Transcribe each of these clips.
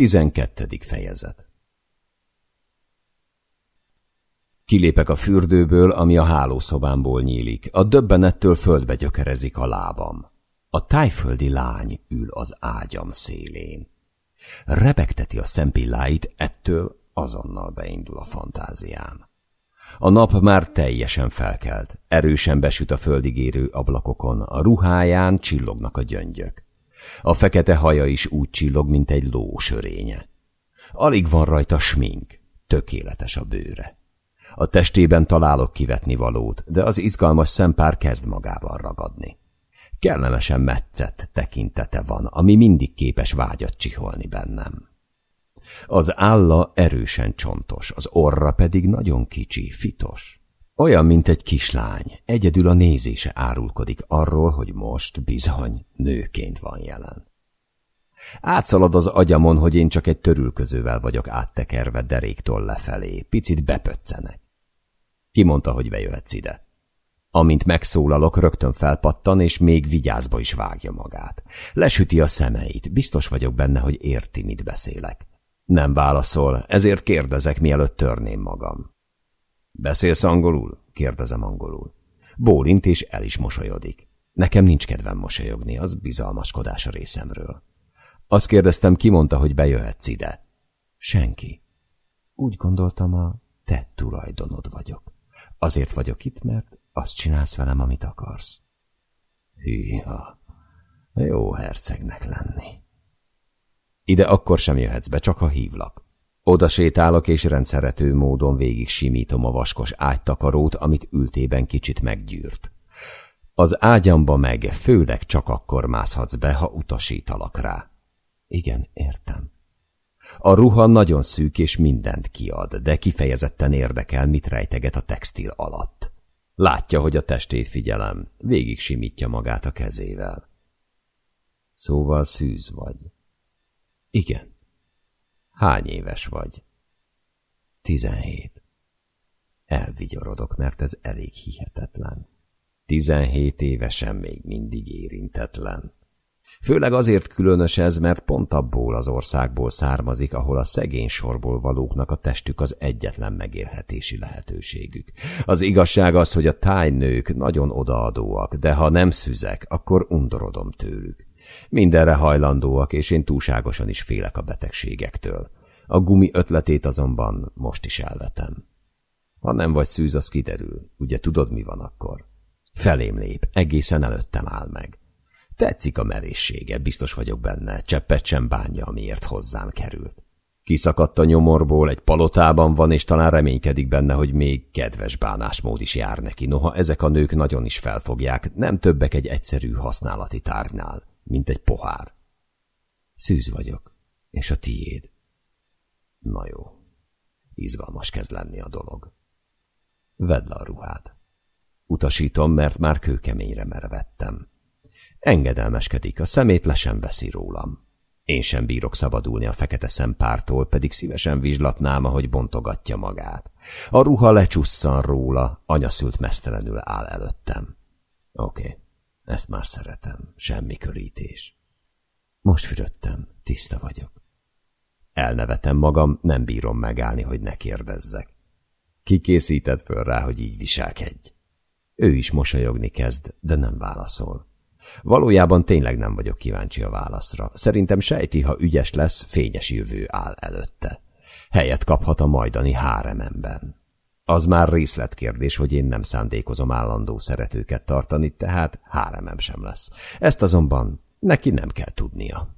Tizenkettedik fejezet Kilépek a fürdőből, ami a hálószobámból nyílik. A döbbenettől földbe gyökerezik a lábam. A tájföldi lány ül az ágyam szélén. Rebegteti a szempilláit, ettől azonnal beindul a fantáziám. A nap már teljesen felkelt, erősen besüt a földig érő ablakokon, a ruháján csillognak a gyöngyök. A fekete haja is úgy csillog, mint egy ló sörénye. Alig van rajta smink, tökéletes a bőre. A testében találok kivetni valót, de az izgalmas szempár kezd magával ragadni. Kellemesen metszett tekintete van, ami mindig képes vágyat csiholni bennem. Az álla erősen csontos, az orra pedig nagyon kicsi, fitos. Olyan, mint egy kislány, egyedül a nézése árulkodik arról, hogy most bizony nőként van jelen. Átszalad az agyamon, hogy én csak egy törülközővel vagyok áttekerve deréktól lefelé, picit bepöccenek. Ki mondta, hogy bejöhetsz ide? Amint megszólalok, rögtön felpattan, és még vigyázba is vágja magát. Lesüti a szemeit, biztos vagyok benne, hogy érti, mit beszélek. Nem válaszol, ezért kérdezek, mielőtt törném magam. Beszélsz angolul? kérdezem angolul. Bólint és el is mosolyodik. Nekem nincs kedvem mosolyogni, az bizalmaskodás a részemről. Azt kérdeztem, ki mondta, hogy bejöhetsz ide? Senki. Úgy gondoltam, a te tulajdonod vagyok. Azért vagyok itt, mert azt csinálsz velem, amit akarsz. Hűha, jó hercegnek lenni. Ide akkor sem jöhetsz be, csak ha hívlak. Oda sétálok, és rendszerető módon végig simítom a vaskos ágytakarót, amit ültében kicsit meggyűrt. Az ágyamba meg főleg csak akkor mászhatsz be, ha utasítalak rá. Igen, értem. A ruha nagyon szűk és mindent kiad, de kifejezetten érdekel, mit rejteget a textil alatt. Látja, hogy a testét figyelem, végig simítja magát a kezével. Szóval szűz vagy. Igen. Hány éves vagy? Tizenhét. Elvigyorodok, mert ez elég hihetetlen. Tizenhét évesen még mindig érintetlen. Főleg azért különös ez, mert pont abból az országból származik, ahol a szegény sorból valóknak a testük az egyetlen megélhetési lehetőségük. Az igazság az, hogy a tájnők nagyon odaadóak, de ha nem szüzek, akkor undorodom tőlük. Mindenre hajlandóak, és én túlságosan is félek a betegségektől. A gumi ötletét azonban most is elvetem. Ha nem vagy szűz, az kiderül. Ugye tudod, mi van akkor? Felém lép, egészen előttem áll meg. Tetszik a merészsége, biztos vagyok benne, cseppet sem bánja, amiért hozzám került. Kiszakadt a nyomorból, egy palotában van, és talán reménykedik benne, hogy még kedves bánásmód is jár neki. Noha ezek a nők nagyon is felfogják, nem többek egy egyszerű használati tárgynál, mint egy pohár. Szűz vagyok, és a tiéd. Na jó, izgalmas kezd lenni a dolog. Vedd le a ruhát. Utasítom, mert már kőkeményre merevettem. Engedelmeskedik, a szemét le sem veszi rólam. Én sem bírok szabadulni a fekete szempártól, pedig szívesen vizslatnám, ahogy bontogatja magát. A ruha lecsusszan róla, anyaszült mesztelenül áll előttem. Oké, okay. Ezt már szeretem, semmi körítés. Most fürödtem, tiszta vagyok. Elnevetem magam, nem bírom megállni, hogy ne kérdezzek. Ki készített föl rá, hogy így viselkedj? Ő is mosolyogni kezd, de nem válaszol. Valójában tényleg nem vagyok kíváncsi a válaszra. Szerintem sejti, ha ügyes lesz, fényes jövő áll előtte. Helyet kaphat a majdani hárememben. Az már részletkérdés, hogy én nem szándékozom állandó szeretőket tartani, tehát háremem sem lesz. Ezt azonban neki nem kell tudnia.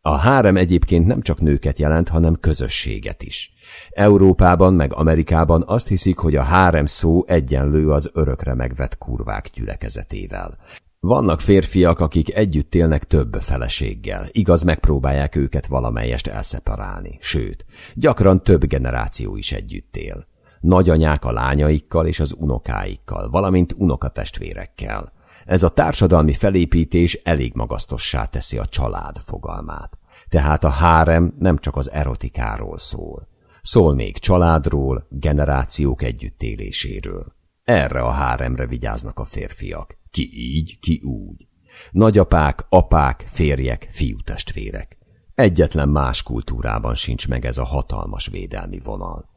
A hárem egyébként nem csak nőket jelent, hanem közösséget is. Európában meg Amerikában azt hiszik, hogy a hárem szó egyenlő az örökre megvett kurvák gyülekezetével. Vannak férfiak, akik együtt élnek több feleséggel, igaz, megpróbálják őket valamelyest elszeparálni, sőt, gyakran több generáció is együtt él. Nagyanyák a lányaikkal és az unokáikkal, valamint unokatestvérekkel. Ez a társadalmi felépítés elég magasztossá teszi a család fogalmát. Tehát a hárem nem csak az erotikáról szól. Szól még családról, generációk együttéléséről. Erre a háremre vigyáznak a férfiak. Ki így, ki úgy. Nagyapák, apák, férjek, fiútestvérek. Egyetlen más kultúrában sincs meg ez a hatalmas védelmi vonal.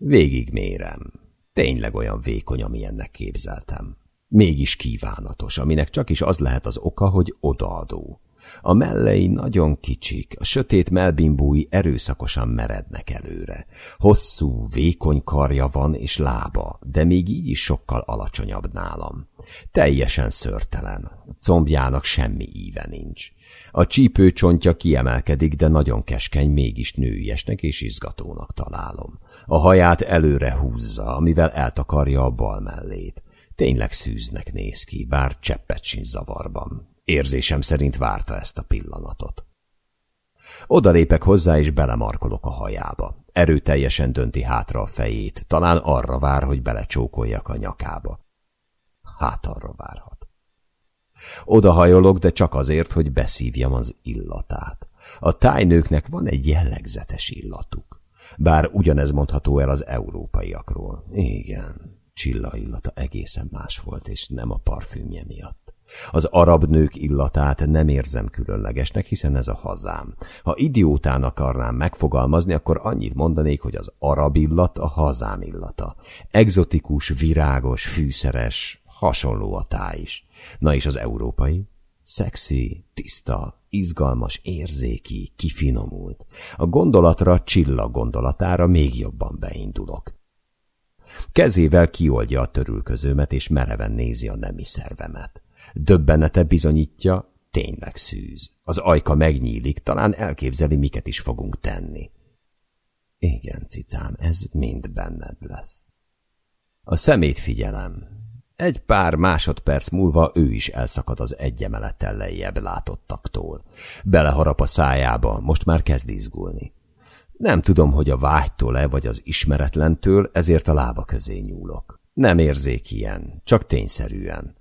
Végig mérem. Tényleg olyan vékony, amilyennek képzeltem. Mégis kívánatos, aminek csak is az lehet az oka, hogy odaadó. A mellei nagyon kicsik, a sötét melbimbúi erőszakosan merednek előre. Hosszú, vékony karja van és lába, de még így is sokkal alacsonyabb nálam. Teljesen szörtelen, a combjának semmi íve nincs. A csípőcsontja kiemelkedik, de nagyon keskeny, mégis nőiesnek és izgatónak találom. A haját előre húzza, amivel eltakarja a bal mellét. Tényleg szűznek néz ki, bár cseppet sincs zavarban. Érzésem szerint várta ezt a pillanatot. Oda lépek hozzá, és belemarkolok a hajába. Erőteljesen dönti hátra a fejét, talán arra vár, hogy belecsókoljak a nyakába. Hát arra várhat. Odahajolok, de csak azért, hogy beszívjam az illatát. A tájnőknek van egy jellegzetes illatuk. Bár ugyanez mondható el az európaiakról. Igen, Csilla illata egészen más volt, és nem a parfümje miatt. Az arab nők illatát nem érzem különlegesnek, hiszen ez a hazám. Ha idiótán akarnám megfogalmazni, akkor annyit mondanék, hogy az arab illat a hazám illata. Egzotikus, virágos, fűszeres, hasonló a táj is. Na és az európai? Szexi, tiszta, izgalmas, érzéki, kifinomult. A gondolatra, csillag gondolatára még jobban beindulok. Kezével kioldja a törülközőmet, és mereven nézi a nemi szervemet. Döbbenete bizonyítja, tényleg szűz. Az ajka megnyílik, talán elképzeli, miket is fogunk tenni. Igen, cicám, ez mind benned lesz. A szemét figyelem. Egy pár másodperc múlva ő is elszakad az egy emelettel lejjebb látottaktól. Beleharap a szájába, most már kezd izgulni. Nem tudom, hogy a vágytól-e vagy az ismeretlentől, ezért a lába közé nyúlok. Nem érzék ilyen, csak tényszerűen.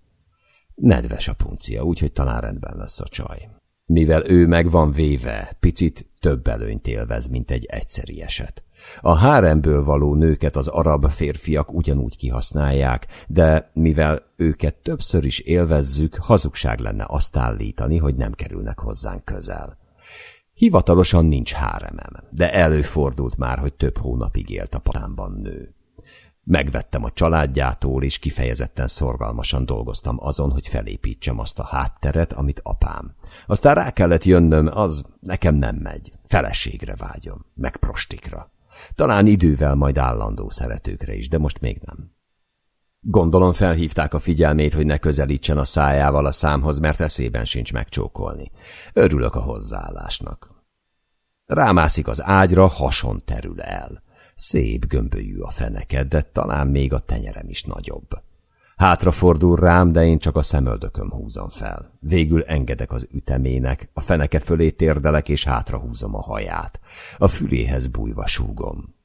Nedves a puncia, úgyhogy talán rendben lesz a csaj. Mivel ő meg van véve, picit több előnyt élvez, mint egy egyszeri eset. A háremből való nőket az arab férfiak ugyanúgy kihasználják, de mivel őket többször is élvezzük, hazugság lenne azt állítani, hogy nem kerülnek hozzánk közel. Hivatalosan nincs háremem, de előfordult már, hogy több hónapig élt a patámban nő. Megvettem a családjától, és kifejezetten szorgalmasan dolgoztam azon, hogy felépítsem azt a hátteret, amit apám. Aztán rá kellett jönnöm, az nekem nem megy. Feleségre vágyom, meg prostikra. Talán idővel majd állandó szeretőkre is, de most még nem. Gondolom felhívták a figyelmét, hogy ne közelítsen a szájával a számhoz, mert eszében sincs megcsókolni. Örülök a hozzáállásnak. Rámászik az ágyra, hason terül el. Szép gömbölyű a feneked, de talán még a tenyerem is nagyobb. Hátrafordul rám, de én csak a szemöldököm húzom fel. Végül engedek az ütemének, a feneke fölé térdelek és hátrahúzom a haját. A füléhez bújva súgom.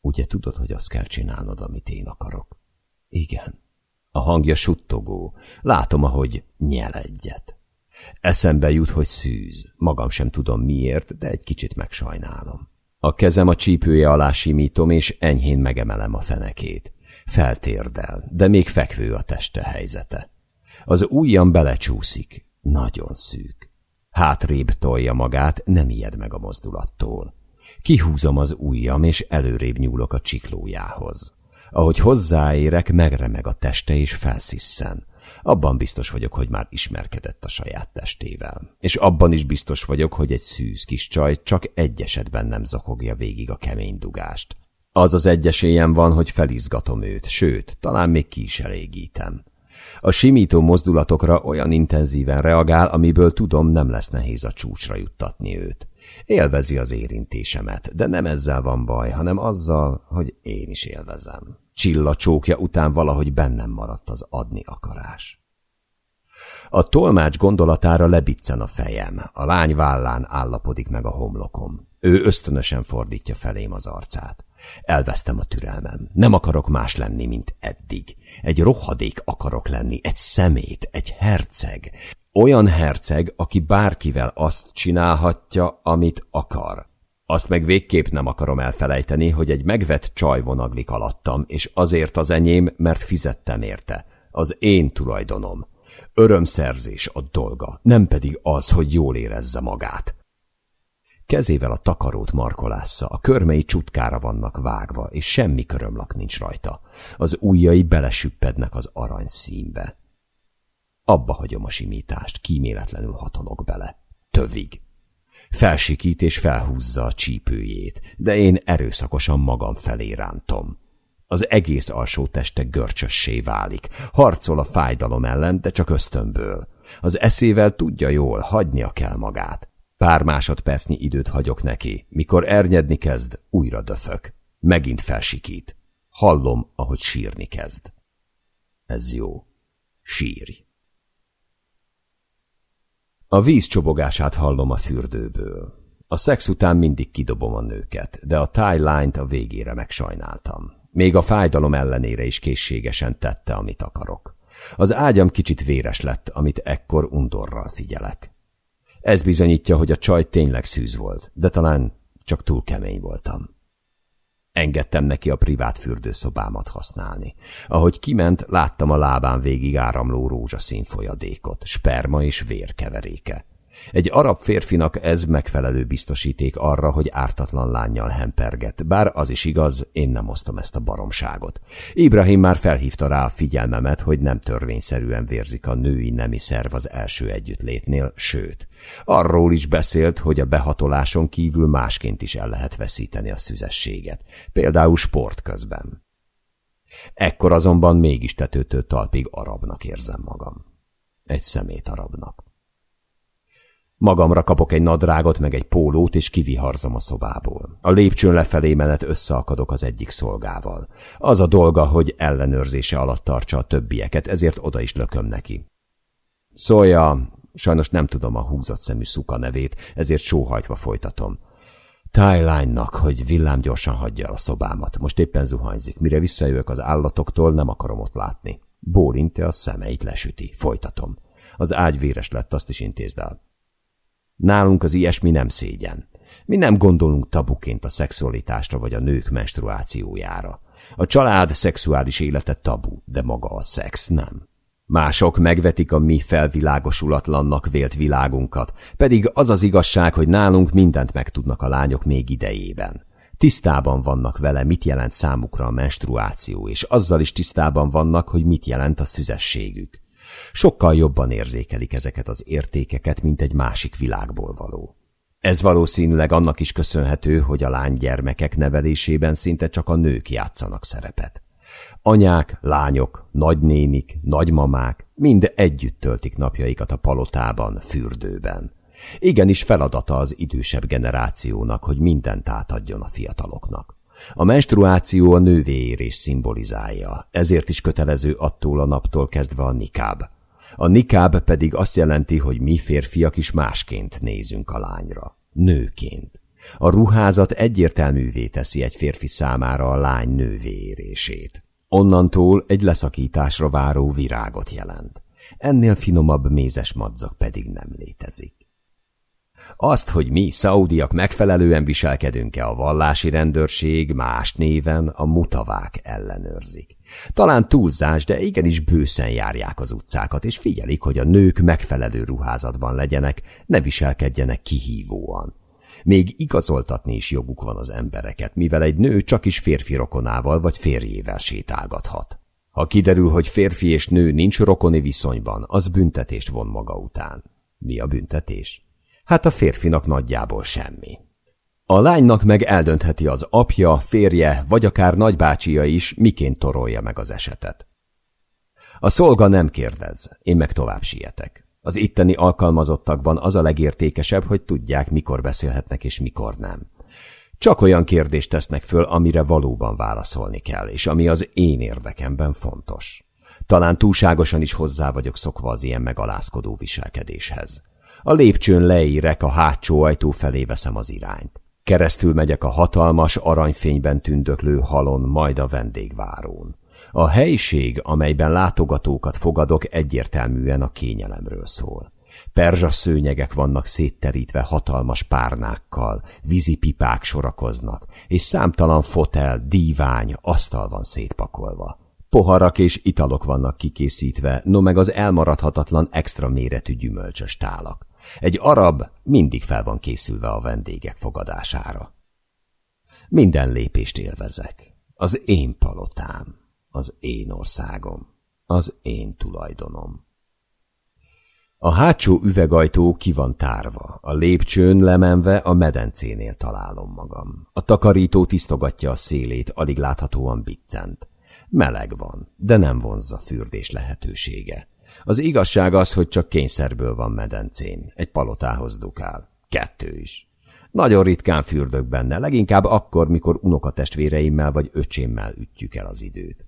Ugye tudod, hogy azt kell csinálnod, amit én akarok? Igen. A hangja suttogó. Látom, ahogy nyel egyet. Eszembe jut, hogy szűz. Magam sem tudom miért, de egy kicsit megsajnálom. A kezem a csípője alá simítom, és enyhén megemelem a fenekét. Feltérdel, de még fekvő a teste helyzete. Az ujjam belecsúszik. Nagyon szűk. Hátrébb tolja magát, nem ijed meg a mozdulattól. Kihúzom az ujjam, és előrébb nyúlok a csiklójához. Ahogy hozzáérek, megremeg a teste, és felszisszen. Abban biztos vagyok, hogy már ismerkedett a saját testével. És abban is biztos vagyok, hogy egy szűz kis csaj csak egy esetben nem zokogja végig a kemény dugást. Az az egy esélyem van, hogy felizgatom őt, sőt, talán még ki is elégítem. A simító mozdulatokra olyan intenzíven reagál, amiből tudom, nem lesz nehéz a csúcsra juttatni őt. Élvezi az érintésemet, de nem ezzel van baj, hanem azzal, hogy én is élvezem. Csilla csókja után valahogy bennem maradt az adni akarás. A tolmács gondolatára lebiccen a fejem, a lány vállán állapodik meg a homlokom. Ő ösztönösen fordítja felém az arcát. Elvesztem a türelmem. Nem akarok más lenni, mint eddig. Egy rohadék akarok lenni, egy szemét, egy herceg. Olyan herceg, aki bárkivel azt csinálhatja, amit akar. Azt meg végképp nem akarom elfelejteni, hogy egy megvett csaj vonaglik alattam, és azért az enyém, mert fizettem érte. Az én tulajdonom. Örömszerzés a dolga, nem pedig az, hogy jól érezze magát. Kezével a takarót markolásza, a körmei csutkára vannak vágva, és semmi körömlak nincs rajta. Az ujjai belesüppednek az arany színbe. Abba hagyom a simítást, kíméletlenül hatolok bele. Tövig. Felsikít és felhúzza a csípőjét, de én erőszakosan magam felé rántom. Az egész alsó teste görcsössé válik. Harcol a fájdalom ellen, de csak ösztönből. Az eszével tudja jól, hagynia kell magát. Pár másodpercnyi időt hagyok neki. Mikor ernyedni kezd, újra döfök. Megint felsikít. Hallom, ahogy sírni kezd. Ez jó. Sírj. A víz csobogását hallom a fürdőből. A szex után mindig kidobom a nőket, de a tie a végére megsajnáltam. Még a fájdalom ellenére is készségesen tette, amit akarok. Az ágyam kicsit véres lett, amit ekkor undorral figyelek. Ez bizonyítja, hogy a csaj tényleg szűz volt, de talán csak túl kemény voltam. Engedtem neki a privát fürdőszobámat használni. Ahogy kiment, láttam a lábán végig áramló rózsaszín folyadékot, sperma és vérkeveréke. Egy arab férfinak ez megfelelő biztosíték arra, hogy ártatlan lányjal hemperget, bár az is igaz, én nem osztom ezt a baromságot. Ibrahim már felhívta rá a figyelmemet, hogy nem törvényszerűen vérzik a női nemi szerv az első együttlétnél, sőt, arról is beszélt, hogy a behatoláson kívül másként is el lehet veszíteni a szüzességet, például sport közben. Ekkor azonban mégis tetőtől talpig arabnak érzem magam. Egy szemét arabnak. Magamra kapok egy nadrágot, meg egy pólót, és kiviharzom a szobából. A lépcsőn lefelé menet összeakadok az egyik szolgával. Az a dolga, hogy ellenőrzése alatt tartsa a többieket, ezért oda is lököm neki. Szólja, sajnos nem tudom a húzott szemű szuka nevét, ezért sóhajtva folytatom. Tyline-nak, hogy villám gyorsan hagyja el a szobámat. Most éppen zuhanyzik. Mire visszajövök az állatoktól, nem akarom ott látni. Bólinte a szemeit lesüti. Folytatom. Az ágy véres lett, azt is intézd el. Nálunk az ilyesmi nem szégyen. Mi nem gondolunk tabuként a szexualitásra vagy a nők menstruációjára. A család szexuális élete tabu, de maga a szex nem. Mások megvetik a mi felvilágosulatlannak vélt világunkat, pedig az az igazság, hogy nálunk mindent megtudnak a lányok még idejében. Tisztában vannak vele, mit jelent számukra a menstruáció, és azzal is tisztában vannak, hogy mit jelent a szüzességük. Sokkal jobban érzékelik ezeket az értékeket, mint egy másik világból való. Ez valószínűleg annak is köszönhető, hogy a lánygyermekek nevelésében szinte csak a nők játszanak szerepet. Anyák, lányok, nagynénik, nagymamák mind együtt töltik napjaikat a palotában, fürdőben. Igenis feladata az idősebb generációnak, hogy mindent átadjon a fiataloknak. A menstruáció a nővérés szimbolizálja, ezért is kötelező attól a naptól kezdve a nikáb. A nikáb pedig azt jelenti, hogy mi férfiak is másként nézünk a lányra. Nőként. A ruházat egyértelművé teszi egy férfi számára a lány nővérését. Onnantól egy leszakításra váró virágot jelent. Ennél finomabb mézes madzak pedig nem létezik. Azt, hogy mi, szaudiak megfelelően viselkedünk-e a vallási rendőrség, más néven a mutavák ellenőrzik. Talán túlzás, de igenis bőszen járják az utcákat, és figyelik, hogy a nők megfelelő ruházatban legyenek, ne viselkedjenek kihívóan. Még igazoltatni is joguk van az embereket, mivel egy nő csak is férfi rokonával vagy férjével sétálgathat. Ha kiderül, hogy férfi és nő nincs rokoni viszonyban, az büntetést von maga után. Mi a büntetés? Hát a férfinak nagyjából semmi. A lánynak meg eldöntheti az apja, férje, vagy akár nagybácsia is, miként torolja meg az esetet. A szolga nem kérdez, én meg tovább sietek. Az itteni alkalmazottakban az a legértékesebb, hogy tudják, mikor beszélhetnek és mikor nem. Csak olyan kérdést tesznek föl, amire valóban válaszolni kell, és ami az én érdekemben fontos. Talán túlságosan is hozzá vagyok szokva az ilyen megalázkodó viselkedéshez. A lépcsőn leérek, a hátsó ajtó felé veszem az irányt. Keresztül megyek a hatalmas, aranyfényben tündöklő halon, majd a vendégvárón. A helység, amelyben látogatókat fogadok, egyértelműen a kényelemről szól. Perzsa szőnyegek vannak szétterítve hatalmas párnákkal, vízipipák sorakoznak, és számtalan fotel, dívány, asztal van szétpakolva. Poharak és italok vannak kikészítve, no meg az elmaradhatatlan extra méretű gyümölcsös tálak. Egy arab mindig fel van készülve a vendégek fogadására. Minden lépést élvezek. Az én palotám, az én országom, az én tulajdonom. A hátsó üvegajtó ki van tárva, a lépcsőn lemenve a medencénél találom magam. A takarító tisztogatja a szélét, alig láthatóan biccent. Meleg van, de nem vonzza fürdés lehetősége. Az igazság az, hogy csak kényszerből van medencém. Egy palotához dukál. Kettő is. Nagyon ritkán fürdök benne, leginkább akkor, mikor unokatestvéreimmel vagy öcsémmel ütjük el az időt.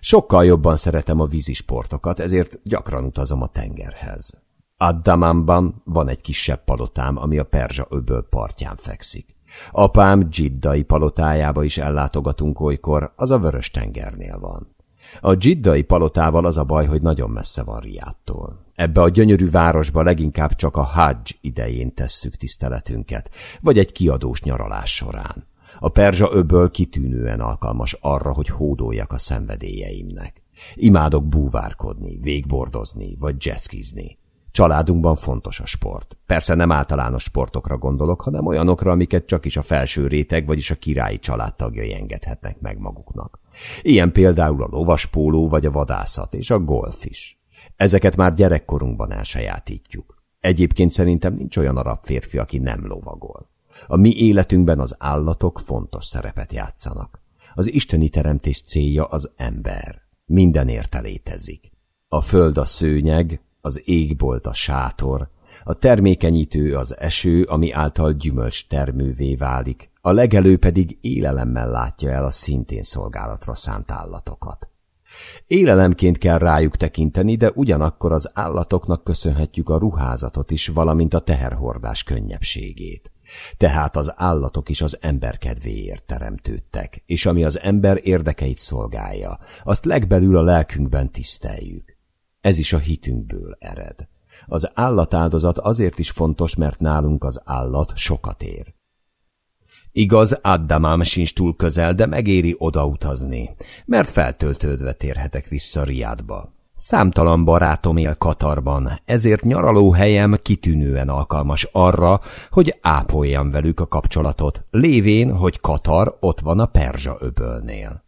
Sokkal jobban szeretem a vízisportokat, ezért gyakran utazom a tengerhez. Addamanban van egy kisebb palotám, ami a Perzsa öböl partján fekszik. Apám dzsiddai palotájába is ellátogatunk olykor, az a vörös tengernél van. A dzsiddai palotával az a baj, hogy nagyon messze van Riádtól. Ebbe a gyönyörű városba leginkább csak a hajj idején tesszük tiszteletünket, vagy egy kiadós nyaralás során. A perzsa öböl kitűnően alkalmas arra, hogy hódoljak a szenvedélyeimnek. Imádok búvárkodni, végbordozni, vagy jetskizni. Családunkban fontos a sport. Persze nem általános sportokra gondolok, hanem olyanokra, amiket csak is a felső réteg, vagyis a királyi családtagjai engedhetnek meg maguknak. Ilyen például a lovaspóló vagy a vadászat és a golf is. Ezeket már gyerekkorunkban elsajátítjuk. Egyébként szerintem nincs olyan arab férfi, aki nem lovagol. A mi életünkben az állatok fontos szerepet játszanak. Az isteni teremtés célja az ember. Minden érte létezik. A föld a szőnyeg, az égbolt a sátor, a termékenyítő az eső, ami által gyümölcs termővé válik, a legelő pedig élelemmel látja el a szintén szolgálatra szánt állatokat. Élelemként kell rájuk tekinteni, de ugyanakkor az állatoknak köszönhetjük a ruházatot is, valamint a teherhordás könnyebbségét. Tehát az állatok is az ember kedvéért teremtődtek, és ami az ember érdekeit szolgálja, azt legbelül a lelkünkben tiszteljük. Ez is a hitünkből ered. Az állatáldozat azért is fontos, mert nálunk az állat sokat ér. Igaz, Addamám sincs túl közel, de megéri odautazni, mert feltöltődve térhetek vissza Riádba. Számtalan barátom él Katarban, ezért nyaralóhelyem kitűnően alkalmas arra, hogy ápoljam velük a kapcsolatot, lévén, hogy Katar ott van a Perzsa öbölnél.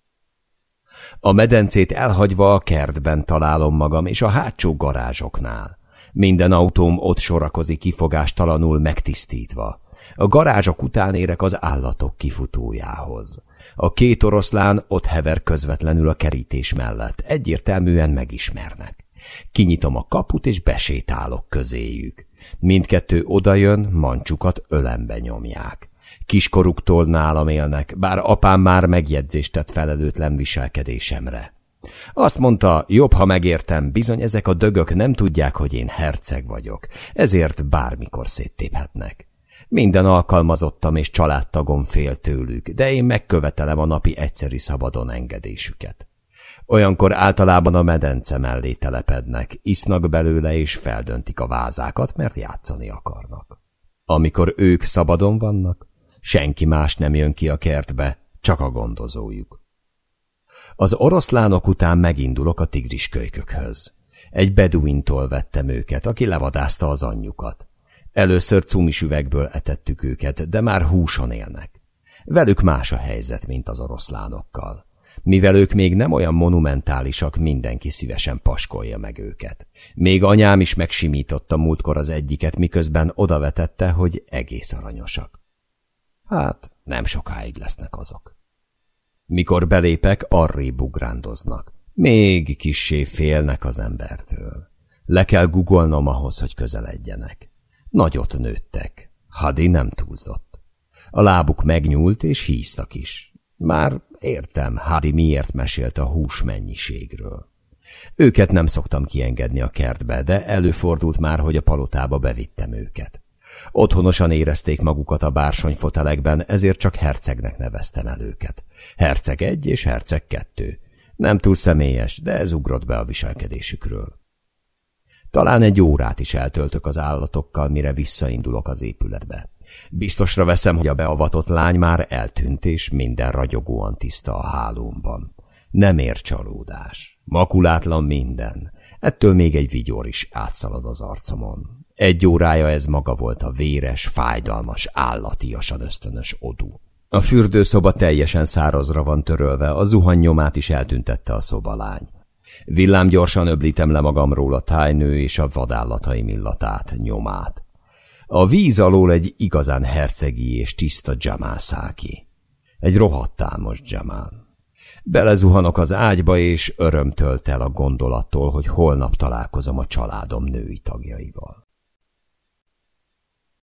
A medencét elhagyva a kertben találom magam, és a hátsó garázsoknál. Minden autóm ott sorakozik kifogástalanul megtisztítva. A garázsok után érek az állatok kifutójához. A két oroszlán ott hever közvetlenül a kerítés mellett, egyértelműen megismernek. Kinyitom a kaput, és besétálok közéjük. Mindkettő odajön, mancsukat ölembe nyomják. Kiskoruktól nálam élnek, bár apám már megjegyzést tett felelőtlen viselkedésemre. Azt mondta, jobb, ha megértem, bizony ezek a dögök nem tudják, hogy én herceg vagyok, ezért bármikor széttéphetnek. Minden alkalmazottam és családtagom fél tőlük, de én megkövetelem a napi egyszeri szabadon engedésüket. Olyankor általában a medence mellé telepednek, isznak belőle és feldöntik a vázákat, mert játszani akarnak. Amikor ők szabadon vannak, senki más nem jön ki a kertbe, csak a gondozójuk. Az oroszlánok után megindulok a tigris kölykökhöz. Egy beduintól vettem őket, aki levadázta az anyjukat. Először cumis üvegből etettük őket, de már húson élnek. Velük más a helyzet, mint az oroszlánokkal. Mivel ők még nem olyan monumentálisak, mindenki szívesen paskolja meg őket. Még anyám is megsimította múltkor az egyiket, miközben odavetette, hogy egész aranyosak. Hát, nem sokáig lesznek azok. Mikor belépek, arrébb ugrándoznak. Még kissé félnek az embertől. Le kell gugolnom ahhoz, hogy közeledjenek. Nagyot nőttek. Hadi nem túlzott. A lábuk megnyúlt, és híztak is. Már értem, Hadi miért mesélt a hús mennyiségről. Őket nem szoktam kiengedni a kertbe, de előfordult már, hogy a palotába bevittem őket. Otthonosan érezték magukat a bársonyfotelekben, ezért csak hercegnek neveztem el őket. Herceg egy és herceg kettő. Nem túl személyes, de ez ugrott be a viselkedésükről. Talán egy órát is eltöltök az állatokkal, mire visszaindulok az épületbe. Biztosra veszem, hogy a beavatott lány már eltűnt, és minden ragyogóan tiszta a hálómban. Nem ér csalódás. Makulátlan minden. Ettől még egy vigyor is átszalad az arcomon. Egy órája ez maga volt a véres, fájdalmas, állatiasan ösztönös odú. A fürdőszoba teljesen szárazra van törölve, a zuhany nyomát is eltüntette a szobalány. Villám gyorsan öblítem le magamról a tájnő és a vadállataim illatát, nyomát. A víz alól egy igazán hercegi és tiszta Jamászáki. Egy rohadt támos Jamán. Belezuhanok az ágyba, és öröm tölt el a gondolattól, hogy holnap találkozom a családom női tagjaival.